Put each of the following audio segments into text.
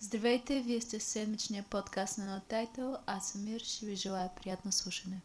Здравейте, вие сте седмичния подкаст на No Title. Аз съм Мир, ще ви желая приятно слушане.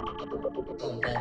Thank